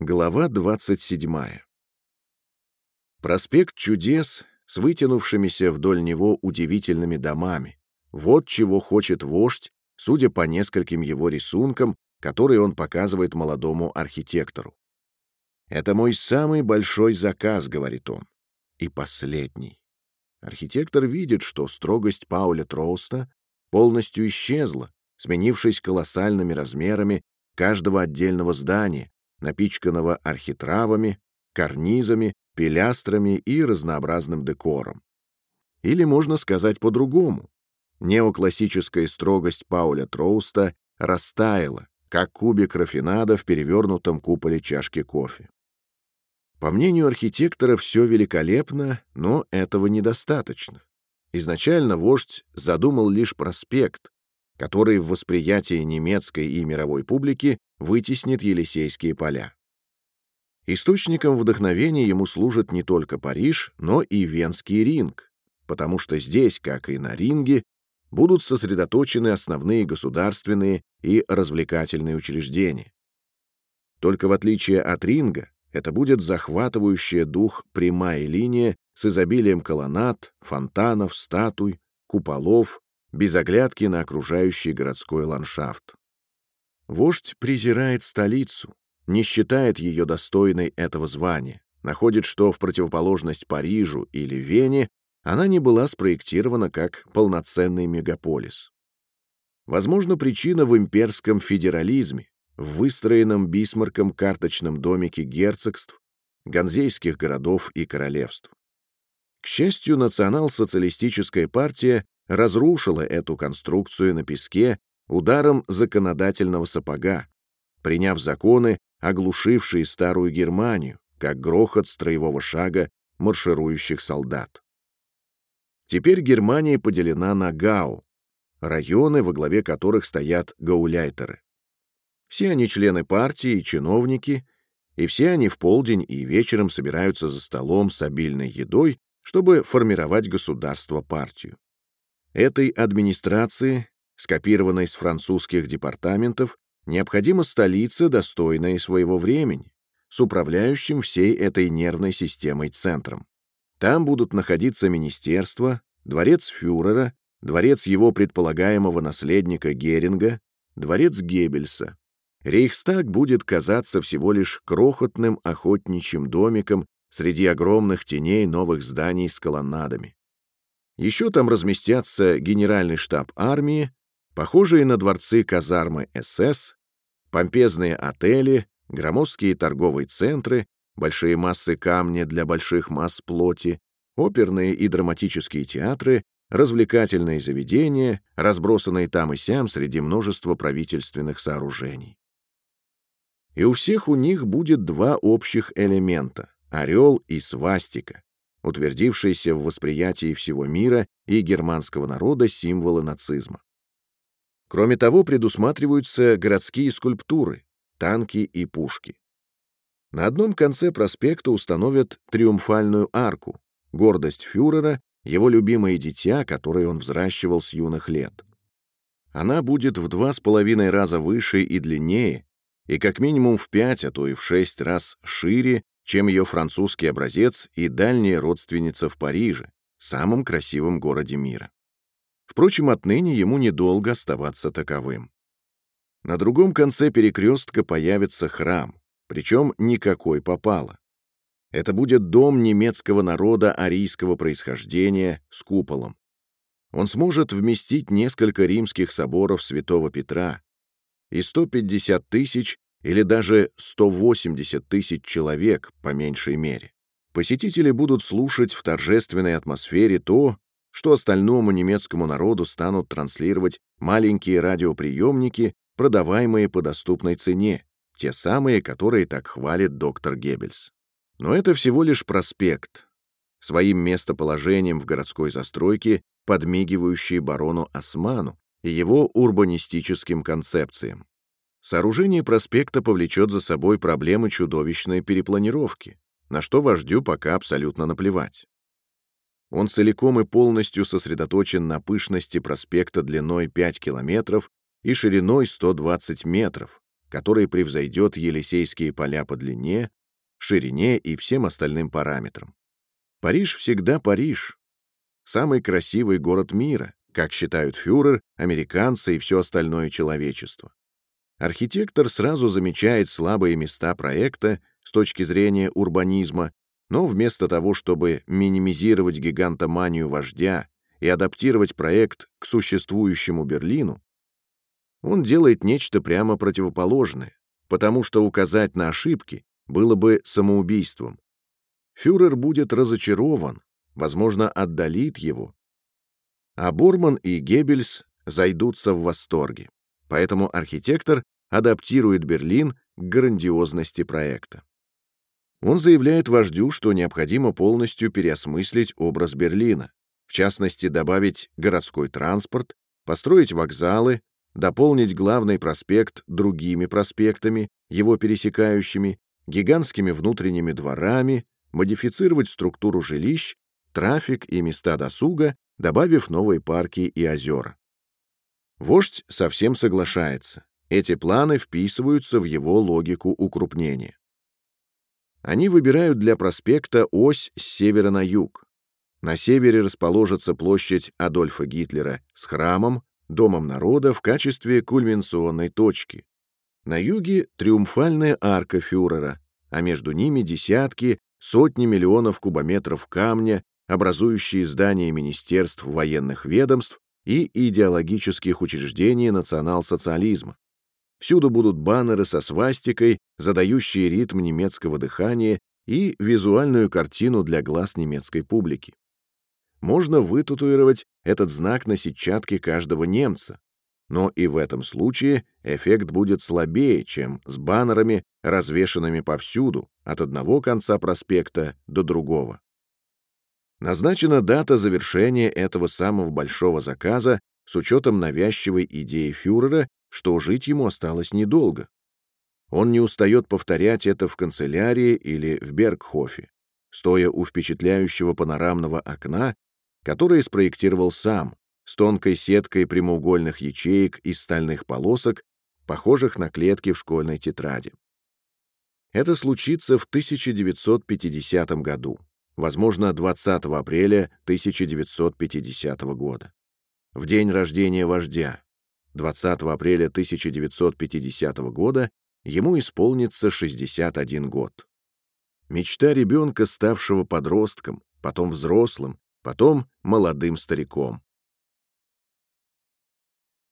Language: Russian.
Глава 27. Проспект чудес с вытянувшимися вдоль него удивительными домами. Вот чего хочет вождь, судя по нескольким его рисункам, которые он показывает молодому архитектору. «Это мой самый большой заказ», — говорит он. И последний. Архитектор видит, что строгость Пауля Троуста полностью исчезла, сменившись колоссальными размерами каждого отдельного здания, напичканного архитравами, карнизами, пилястрами и разнообразным декором. Или можно сказать по-другому. Неоклассическая строгость Пауля Троуста растаяла, как кубик рафинада в перевернутом куполе чашки кофе. По мнению архитектора, все великолепно, но этого недостаточно. Изначально вождь задумал лишь проспект, который в восприятии немецкой и мировой публики вытеснит Елисейские поля. Источником вдохновения ему служит не только Париж, но и Венский ринг, потому что здесь, как и на ринге, будут сосредоточены основные государственные и развлекательные учреждения. Только в отличие от ринга, это будет захватывающая дух прямая линия с изобилием колоннад, фонтанов, статуй, куполов, без оглядки на окружающий городской ландшафт. Вождь презирает столицу, не считает ее достойной этого звания, находит, что в противоположность Парижу или Вене она не была спроектирована как полноценный мегаполис. Возможно, причина в имперском федерализме, в выстроенном Бисмарком карточном домике герцогств, ганзейских городов и королевств. К счастью, национал-социалистическая партия разрушила эту конструкцию на песке ударом законодательного сапога, приняв законы, оглушившие старую Германию, как грохот строевого шага марширующих солдат. Теперь Германия поделена на ГАУ, районы, во главе которых стоят гауляйтеры. Все они члены партии и чиновники, и все они в полдень и вечером собираются за столом с обильной едой, чтобы формировать государство-партию. Этой администрации скопированной с французских департаментов, необходима столица, достойная своего времени, с управляющим всей этой нервной системой центром. Там будут находиться министерства, дворец фюрера, дворец его предполагаемого наследника Геринга, дворец Геббельса. Рейхстаг будет казаться всего лишь крохотным охотничьим домиком среди огромных теней новых зданий с колоннадами. Еще там разместятся генеральный штаб армии, Похожие на дворцы казармы СС, помпезные отели, громоздкие торговые центры, большие массы камня для больших масс плоти, оперные и драматические театры, развлекательные заведения, разбросанные там и сям среди множества правительственных сооружений. И у всех у них будет два общих элемента — орел и свастика, утвердившиеся в восприятии всего мира и германского народа символы нацизма. Кроме того, предусматриваются городские скульптуры, танки и пушки. На одном конце проспекта установят триумфальную арку, гордость фюрера, его любимое дитя, которое он взращивал с юных лет. Она будет в два с половиной раза выше и длиннее, и как минимум в пять, а то и в шесть раз шире, чем ее французский образец и дальняя родственница в Париже, самом красивом городе мира. Впрочем, отныне ему недолго оставаться таковым. На другом конце перекрестка появится храм, причем никакой попало. Это будет дом немецкого народа арийского происхождения с куполом. Он сможет вместить несколько римских соборов святого Петра и 150 тысяч или даже 180 тысяч человек, по меньшей мере. Посетители будут слушать в торжественной атмосфере то, что остальному немецкому народу станут транслировать маленькие радиоприемники, продаваемые по доступной цене, те самые, которые так хвалит доктор Геббельс. Но это всего лишь проспект, своим местоположением в городской застройке, подмигивающий барону Осману и его урбанистическим концепциям. Сооружение проспекта повлечет за собой проблемы чудовищной перепланировки, на что вождю пока абсолютно наплевать. Он целиком и полностью сосредоточен на пышности проспекта длиной 5 километров и шириной 120 метров, который превзойдет Елисейские поля по длине, ширине и всем остальным параметрам. Париж всегда Париж. Самый красивый город мира, как считают фюрер, американцы и все остальное человечество. Архитектор сразу замечает слабые места проекта с точки зрения урбанизма, но вместо того, чтобы минимизировать гигантоманию вождя и адаптировать проект к существующему Берлину, он делает нечто прямо противоположное, потому что указать на ошибки было бы самоубийством. Фюрер будет разочарован, возможно, отдалит его. А Борман и Геббельс зайдутся в восторге. Поэтому архитектор адаптирует Берлин к грандиозности проекта. Он заявляет вождю, что необходимо полностью переосмыслить образ Берлина, в частности, добавить городской транспорт, построить вокзалы, дополнить главный проспект другими проспектами, его пересекающими, гигантскими внутренними дворами, модифицировать структуру жилищ, трафик и места досуга, добавив новые парки и озера. Вождь совсем соглашается. Эти планы вписываются в его логику укрупнения. Они выбирают для проспекта ось с севера на юг. На севере расположится площадь Адольфа Гитлера с храмом, Домом народа в качестве кульминационной точки. На юге — триумфальная арка фюрера, а между ними десятки, сотни миллионов кубометров камня, образующие здания министерств военных ведомств и идеологических учреждений национал-социализма. Всюду будут баннеры со свастикой, задающие ритм немецкого дыхания и визуальную картину для глаз немецкой публики можно вытатуировать этот знак на сетчатке каждого немца. Но и в этом случае эффект будет слабее, чем с баннерами, развешанными повсюду, от одного конца проспекта до другого. Назначена дата завершения этого самого большого заказа с учетом навязчивой идеи фюрера, что жить ему осталось недолго. Он не устает повторять это в канцелярии или в Бергхофе. Стоя у впечатляющего панорамного окна, который спроектировал сам, с тонкой сеткой прямоугольных ячеек из стальных полосок, похожих на клетки в школьной тетради. Это случится в 1950 году, возможно, 20 апреля 1950 года. В день рождения вождя, 20 апреля 1950 года, ему исполнится 61 год. Мечта ребенка, ставшего подростком, потом взрослым, потом молодым стариком.